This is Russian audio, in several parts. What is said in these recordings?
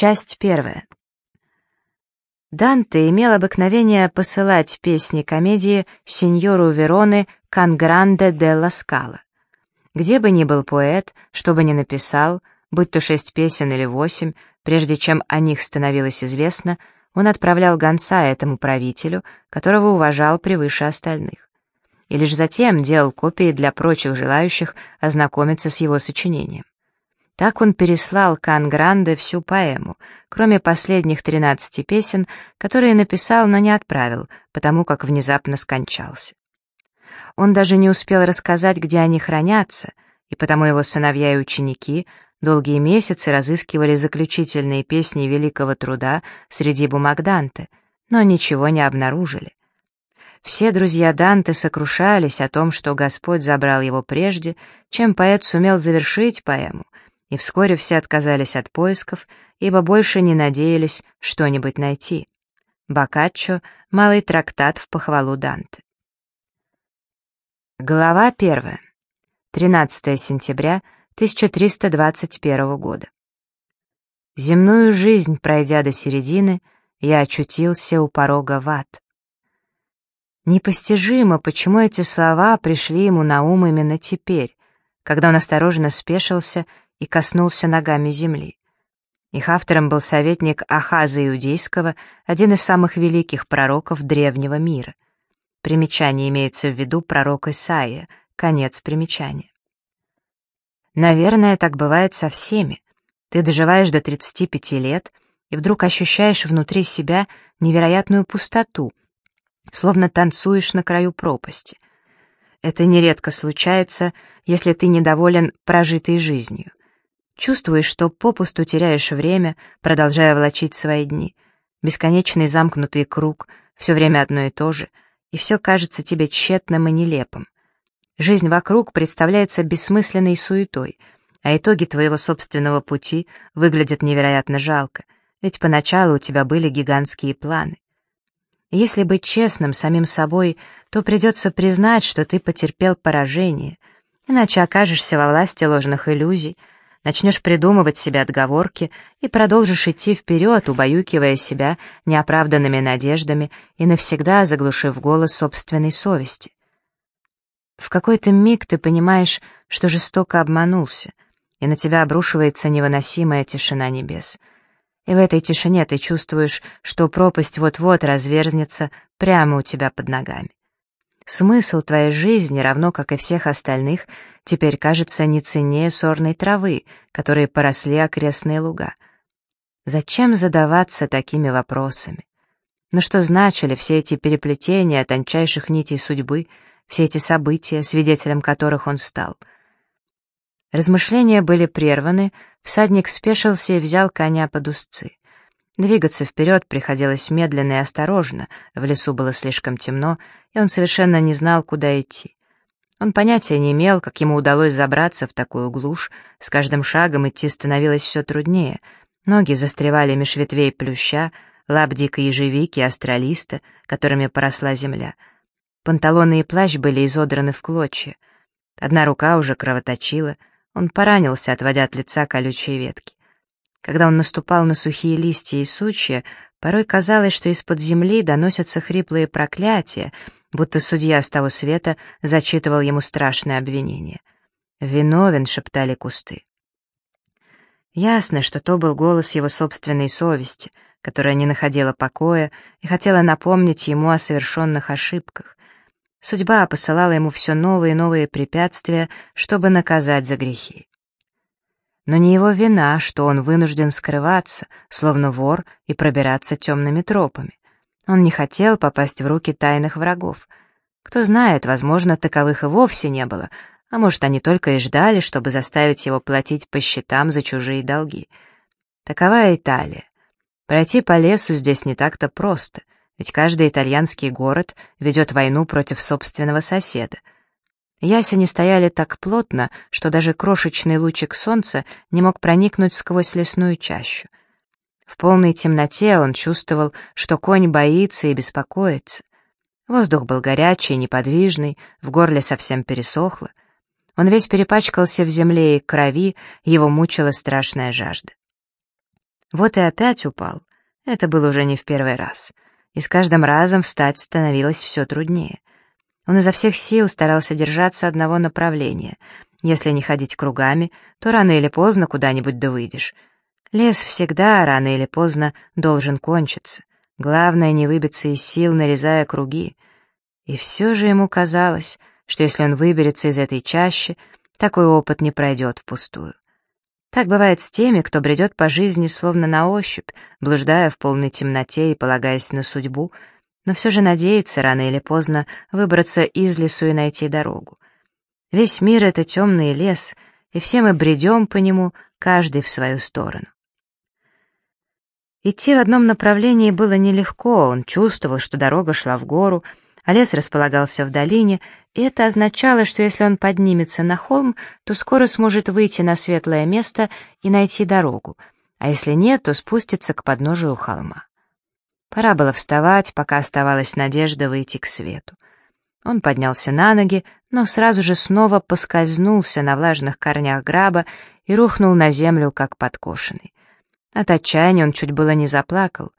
Часть первая. Данте имел обыкновение посылать песни комедии сеньору Вероны «Кангранде де ла Скала». Где бы ни был поэт, что бы ни написал, будь то шесть песен или восемь, прежде чем о них становилось известно, он отправлял гонца этому правителю, которого уважал превыше остальных. И лишь затем делал копии для прочих желающих ознакомиться с его сочинением. Так он переслал Кан-Гранде всю поэму, кроме последних 13 песен, которые написал, но не отправил, потому как внезапно скончался. Он даже не успел рассказать, где они хранятся, и потому его сыновья и ученики долгие месяцы разыскивали заключительные песни великого труда среди бумаг Данте, но ничего не обнаружили. Все друзья Данте сокрушались о том, что Господь забрал его прежде, чем поэт сумел завершить поэму, и вскоре все отказались от поисков, ибо больше не надеялись что-нибудь найти. Боккаччо — малый трактат в похвалу Данте. Глава первая. 13 сентября 1321 года. Земную жизнь, пройдя до середины, я очутился у порога в ад. Непостижимо, почему эти слова пришли ему на ум именно теперь, когда он осторожно спешился и коснулся ногами земли. Их автором был советник Ахаза Иудейского, один из самых великих пророков древнего мира. Примечание имеется в виду пророк Исаия, конец примечания. Наверное, так бывает со всеми. Ты доживаешь до 35 лет и вдруг ощущаешь внутри себя невероятную пустоту, словно танцуешь на краю пропасти. Это нередко случается, если ты недоволен прожитой жизнью. Чувствуешь, что попусту теряешь время, продолжая влачить свои дни. Бесконечный замкнутый круг, все время одно и то же, и все кажется тебе тщетным и нелепым. Жизнь вокруг представляется бессмысленной суетой, а итоги твоего собственного пути выглядят невероятно жалко, ведь поначалу у тебя были гигантские планы. Если быть честным самим собой, то придется признать, что ты потерпел поражение, иначе окажешься во власти ложных иллюзий, начнешь придумывать себе отговорки и продолжишь идти вперед, убаюкивая себя неоправданными надеждами и навсегда заглушив голос собственной совести. В какой-то миг ты понимаешь, что жестоко обманулся, и на тебя обрушивается невыносимая тишина небес. И в этой тишине ты чувствуешь, что пропасть вот-вот разверзнется прямо у тебя под ногами. Смысл твоей жизни, равно как и всех остальных, теперь кажется не ценнее сорной травы, которые поросли окрестные луга. Зачем задаваться такими вопросами? Но что значили все эти переплетения тончайших нитей судьбы, все эти события, свидетелем которых он стал? Размышления были прерваны, всадник спешился и взял коня под узцы. Двигаться вперед приходилось медленно и осторожно, в лесу было слишком темно, и он совершенно не знал, куда идти. Он понятия не имел, как ему удалось забраться в такую глушь, с каждым шагом идти становилось все труднее, ноги застревали меж ветвей плюща, лап дикой ежевики, астралиста, которыми поросла земля. Панталоны и плащ были изодраны в клочья. Одна рука уже кровоточила, он поранился, отводя от лица колючие ветки. Когда он наступал на сухие листья и сучья, порой казалось, что из-под земли доносятся хриплые проклятия, будто судья с того света зачитывал ему страшное обвинение. «Виновен», — шептали кусты. Ясно, что то был голос его собственной совести, которая не находила покоя и хотела напомнить ему о совершенных ошибках. Судьба посылала ему все новые и новые препятствия, чтобы наказать за грехи. Но не его вина, что он вынужден скрываться, словно вор, и пробираться темными тропами. Он не хотел попасть в руки тайных врагов. Кто знает, возможно, таковых и вовсе не было, а может, они только и ждали, чтобы заставить его платить по счетам за чужие долги. Такова Италия. Пройти по лесу здесь не так-то просто, ведь каждый итальянский город ведет войну против собственного соседа — Ясени стояли так плотно, что даже крошечный лучик солнца не мог проникнуть сквозь лесную чащу. В полной темноте он чувствовал, что конь боится и беспокоится. Воздух был горячий, неподвижный, в горле совсем пересохло. Он весь перепачкался в земле и крови, его мучила страшная жажда. Вот и опять упал. Это было уже не в первый раз. И с каждым разом встать становилось все труднее. Он изо всех сил старался держаться одного направления. Если не ходить кругами, то рано или поздно куда-нибудь да выйдешь. Лес всегда, рано или поздно, должен кончиться. Главное не выбиться из сил, нарезая круги. И все же ему казалось, что если он выберется из этой чащи, такой опыт не пройдет впустую. Так бывает с теми, кто бредет по жизни словно на ощупь, блуждая в полной темноте и полагаясь на судьбу, но все же надеется рано или поздно выбраться из лесу и найти дорогу. Весь мир — это темный лес, и все мы бредем по нему, каждый в свою сторону. Идти в одном направлении было нелегко, он чувствовал, что дорога шла в гору, а лес располагался в долине, и это означало, что если он поднимется на холм, то скоро сможет выйти на светлое место и найти дорогу, а если нет, то спустится к подножию холма. Пора было вставать, пока оставалась надежда выйти к свету. Он поднялся на ноги, но сразу же снова поскользнулся на влажных корнях граба и рухнул на землю, как подкошенный. От отчаяния он чуть было не заплакал.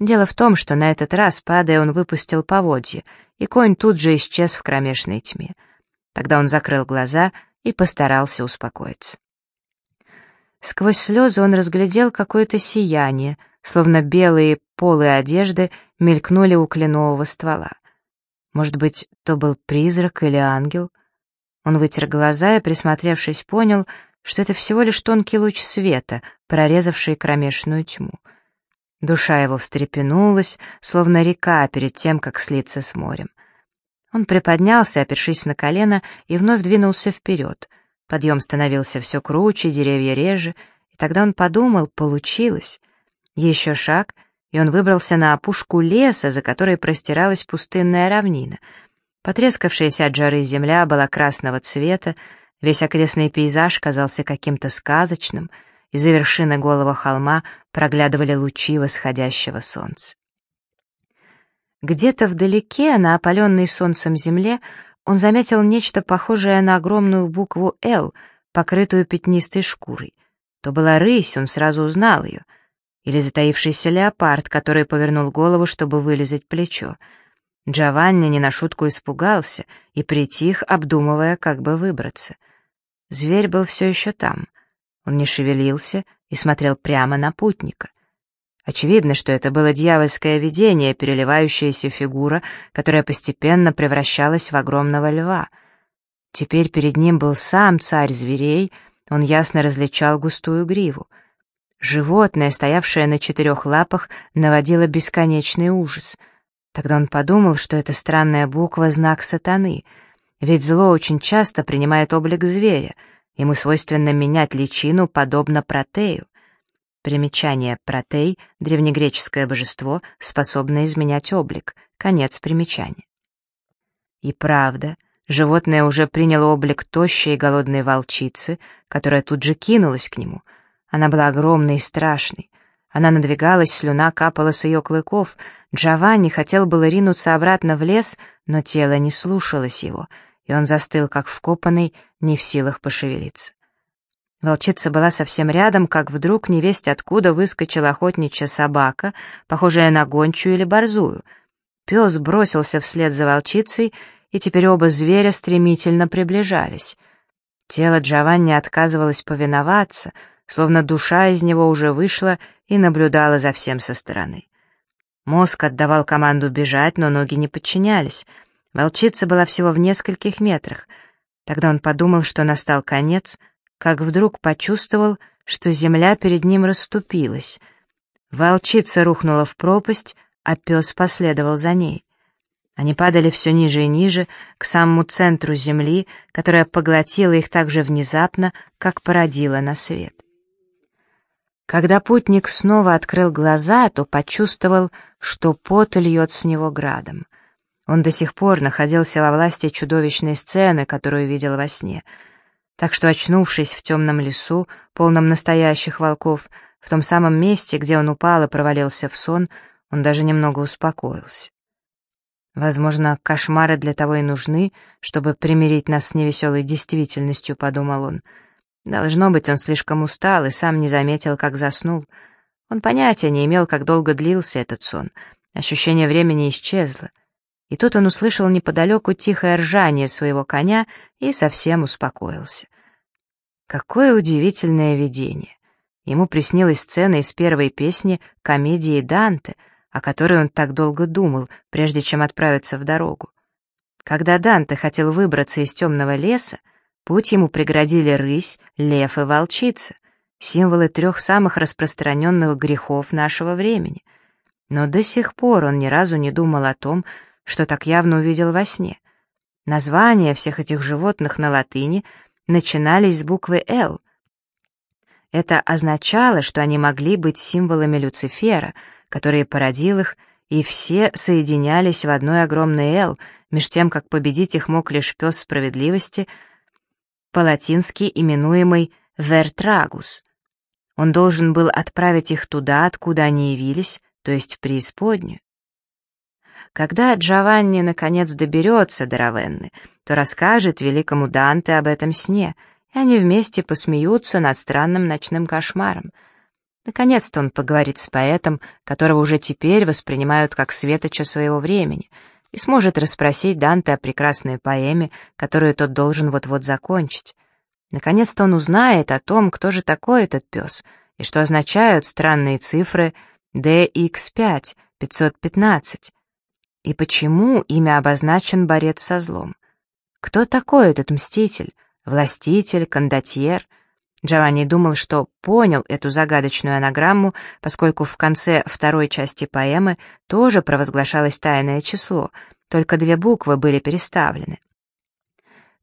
Дело в том, что на этот раз, падая, он выпустил поводье, и конь тут же исчез в кромешной тьме. Тогда он закрыл глаза и постарался успокоиться. Сквозь слезы он разглядел какое-то сияние, словно белые полы одежды мелькнули у кленового ствола. Может быть, то был призрак или ангел? Он вытер глаза и, присмотревшись, понял, что это всего лишь тонкий луч света, прорезавший кромешную тьму. Душа его встрепенулась, словно река перед тем, как слиться с морем. Он приподнялся, опершись на колено, и вновь двинулся вперед. Подъем становился все круче, деревья реже, и тогда он подумал, получилось. Еще шаг, и он выбрался на опушку леса, за которой простиралась пустынная равнина. Потрескавшаяся от жары земля была красного цвета, весь окрестный пейзаж казался каким-то сказочным — из-за вершины голого холма проглядывали лучи восходящего солнца. Где-то вдалеке, на опаленной солнцем земле, он заметил нечто похожее на огромную букву «Л», покрытую пятнистой шкурой. То была рысь, он сразу узнал ее. Или затаившийся леопард, который повернул голову, чтобы вылезать плечо. Джованни не на шутку испугался и притих, обдумывая, как бы выбраться. Зверь был все еще там. Он не шевелился и смотрел прямо на путника. Очевидно, что это было дьявольское видение, переливающаяся фигура, которая постепенно превращалась в огромного льва. Теперь перед ним был сам царь зверей, он ясно различал густую гриву. Животное, стоявшее на четырех лапах, наводило бесконечный ужас. Тогда он подумал, что это странная буква — знак сатаны, ведь зло очень часто принимает облик зверя — Ему свойственно менять личину, подобно протею. Примечание «протей» — древнегреческое божество, способное изменять облик. Конец примечания. И правда, животное уже приняло облик тощей и голодной волчицы, которая тут же кинулась к нему. Она была огромной и страшной. Она надвигалась, слюна капала с ее клыков. Джованни хотел было ринуться обратно в лес, но тело не слушалось его — и он застыл, как вкопанный, не в силах пошевелиться. Волчица была совсем рядом, как вдруг невесть откуда выскочила охотничья собака, похожая на гончую или борзую. Пес бросился вслед за волчицей, и теперь оба зверя стремительно приближались. Тело Джованни отказывалось повиноваться, словно душа из него уже вышла и наблюдала за всем со стороны. Мозг отдавал команду бежать, но ноги не подчинялись — Волчица была всего в нескольких метрах. Тогда он подумал, что настал конец, как вдруг почувствовал, что земля перед ним расступилась. Волчица рухнула в пропасть, а пес последовал за ней. Они падали все ниже и ниже, к самому центру земли, которая поглотила их так же внезапно, как породила на свет. Когда путник снова открыл глаза, то почувствовал, что пот льет с него градом — он до сих пор находился во власти чудовищной сцены, которую видел во сне. Так что, очнувшись в темном лесу, полном настоящих волков, в том самом месте, где он упал и провалился в сон, он даже немного успокоился. Возможно, кошмары для того и нужны, чтобы примирить нас с невеселой действительностью, подумал он. Должно быть, он слишком устал и сам не заметил, как заснул. Он понятия не имел, как долго длился этот сон. Ощущение времени исчезло. И тут он услышал неподалеку тихое ржание своего коня и совсем успокоился. Какое удивительное видение! Ему приснилась сцена из первой песни комедии Данте, о которой он так долго думал, прежде чем отправиться в дорогу. Когда Данте хотел выбраться из темного леса, путь ему преградили рысь, лев и волчица, символы трех самых распространенных грехов нашего времени. Но до сих пор он ни разу не думал о том, что так явно увидел во сне. Названия всех этих животных на латыни начинались с буквы «Л». Это означало, что они могли быть символами Люцифера, который породил их, и все соединялись в одной огромной «Л», меж тем, как победить их мог лишь пес справедливости, по-латински именуемый «Вертрагус». Он должен был отправить их туда, откуда они явились, то есть в преисподнюю. Когда Джованни наконец доберется до Равенны, то расскажет великому Данте об этом сне, и они вместе посмеются над странным ночным кошмаром. Наконец-то он поговорит с поэтом, которого уже теперь воспринимают как светоча своего времени, и сможет расспросить Данте о прекрасной поэме, которую тот должен вот-вот закончить. Наконец-то он узнает о том, кто же такой этот пес, и что означают странные цифры DX5, 515, и почему имя обозначен борец со злом? Кто такой этот мститель? Властитель, кондотьер? Джованни думал, что понял эту загадочную анаграмму, поскольку в конце второй части поэмы тоже провозглашалось тайное число, только две буквы были переставлены.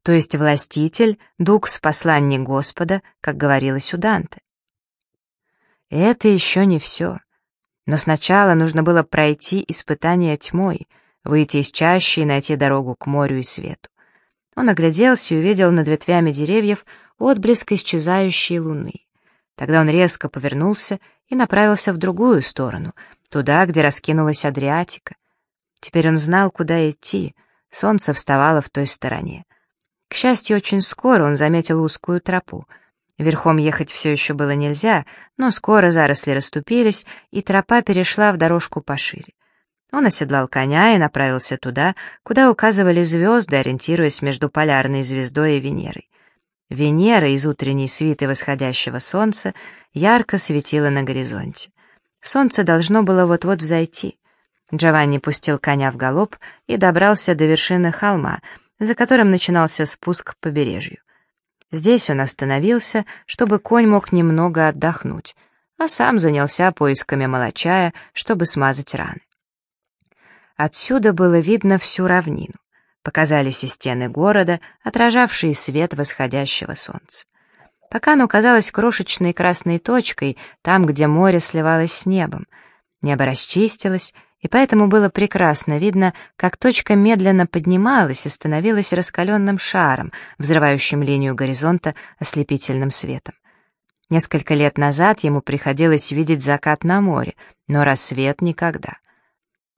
То есть властитель, дукс, посланник Господа, как говорилось у Данте. Это еще не все. Но сначала нужно было пройти испытание тьмой, выйти из чащи и найти дорогу к морю и свету. Он огляделся и увидел над ветвями деревьев отблеск исчезающей луны. Тогда он резко повернулся и направился в другую сторону, туда, где раскинулась Адриатика. Теперь он знал, куда идти, солнце вставало в той стороне. К счастью, очень скоро он заметил узкую тропу — Верхом ехать все еще было нельзя, но скоро заросли расступились, и тропа перешла в дорожку пошире. Он оседлал коня и направился туда, куда указывали звезды, ориентируясь между полярной звездой и Венерой. Венера из утренней свиты восходящего солнца ярко светила на горизонте. Солнце должно было вот-вот взойти. Джованни пустил коня в галоп и добрался до вершины холма, за которым начинался спуск к побережью. Здесь он остановился, чтобы конь мог немного отдохнуть, а сам занялся поисками молочая, чтобы смазать раны. Отсюда было видно всю равнину. Показались и стены города, отражавшие свет восходящего солнца. Пока оно казалось крошечной красной точкой, там, где море сливалось с небом. Небо расчистилось, и поэтому было прекрасно видно, как точка медленно поднималась и становилась раскаленным шаром, взрывающим линию горизонта ослепительным светом. Несколько лет назад ему приходилось видеть закат на море, но рассвет никогда.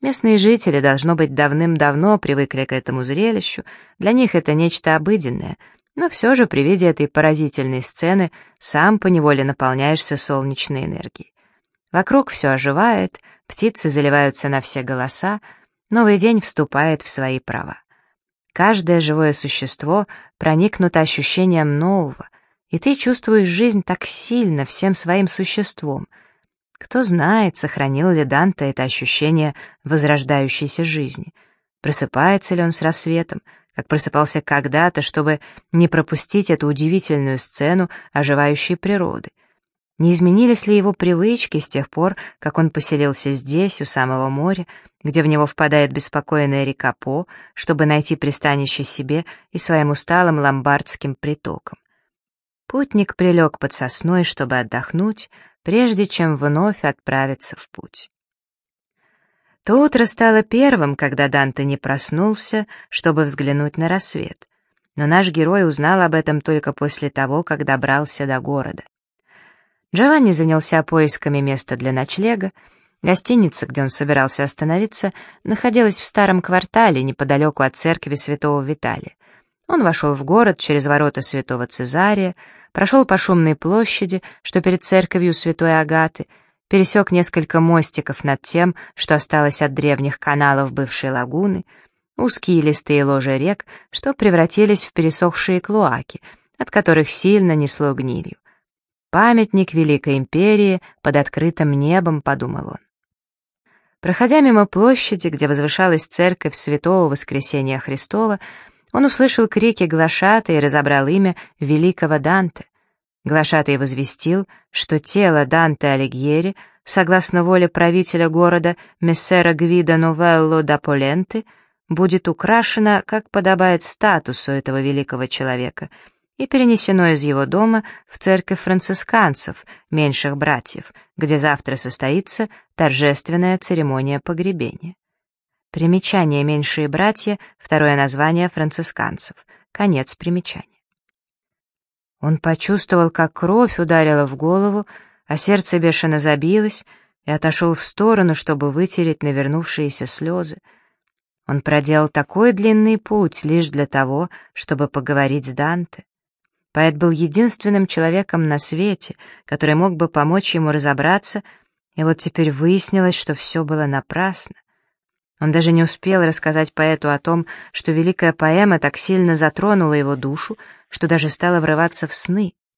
Местные жители, должно быть, давным-давно привыкли к этому зрелищу, для них это нечто обыденное, но все же при виде этой поразительной сцены сам поневоле наполняешься солнечной энергией. Вокруг все оживает, птицы заливаются на все голоса, новый день вступает в свои права. Каждое живое существо проникнуто ощущением нового, и ты чувствуешь жизнь так сильно всем своим существом. Кто знает, сохранил ли Данте это ощущение возрождающейся жизни. Просыпается ли он с рассветом, как просыпался когда-то, чтобы не пропустить эту удивительную сцену оживающей природы — не изменились ли его привычки с тех пор, как он поселился здесь, у самого моря, где в него впадает беспокойная река По, чтобы найти пристанище себе и своим усталым ломбардским притокам? Путник прилег под сосной, чтобы отдохнуть, прежде чем вновь отправиться в путь. То утро стало первым, когда Данте не проснулся, чтобы взглянуть на рассвет. Но наш герой узнал об этом только после того, как добрался до города. Джованни занялся поисками места для ночлега. Гостиница, где он собирался остановиться, находилась в старом квартале неподалеку от церкви святого Виталия. Он вошел в город через ворота святого Цезария, прошел по шумной площади, что перед церковью святой Агаты, пересек несколько мостиков над тем, что осталось от древних каналов бывшей лагуны, узкие листые ложа рек, что превратились в пересохшие клоаки, от которых сильно несло гнилью. «Памятник Великой Империи под открытым небом», — подумал он. Проходя мимо площади, где возвышалась церковь Святого Воскресения Христова, он услышал крики Глашата и разобрал имя великого Данте. Глашатый возвестил, что тело Данте Алигьери, согласно воле правителя города Мессера Гвида Новелло да Поленты, будет украшено, как подобает статусу этого великого человека, и перенесено из его дома в церковь францисканцев, меньших братьев, где завтра состоится торжественная церемония погребения. Примечание «Меньшие братья» — второе название францисканцев. Конец примечания. Он почувствовал, как кровь ударила в голову, а сердце бешено забилось, и отошел в сторону, чтобы вытереть навернувшиеся слезы. Он проделал такой длинный путь лишь для того, чтобы поговорить с Данте. Поэт был единственным человеком на свете, который мог бы помочь ему разобраться, и вот теперь выяснилось, что все было напрасно. Он даже не успел рассказать поэту о том, что великая поэма так сильно затронула его душу, что даже стала врываться в сны.